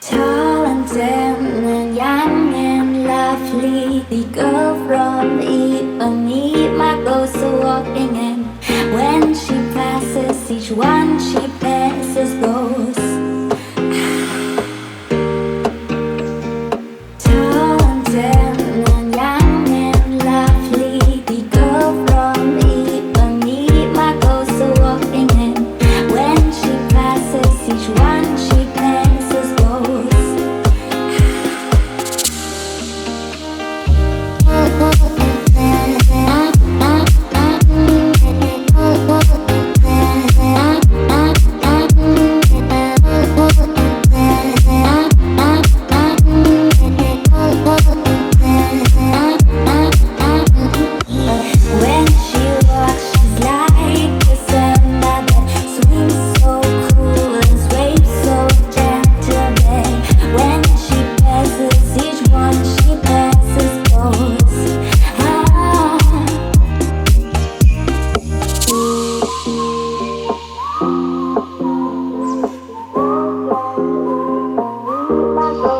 Tall and thin and young and lovely, the girl from Ipanema clothes are walking in. When she passes, each one she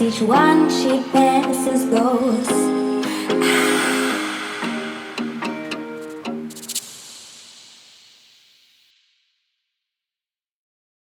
each one she passes goes.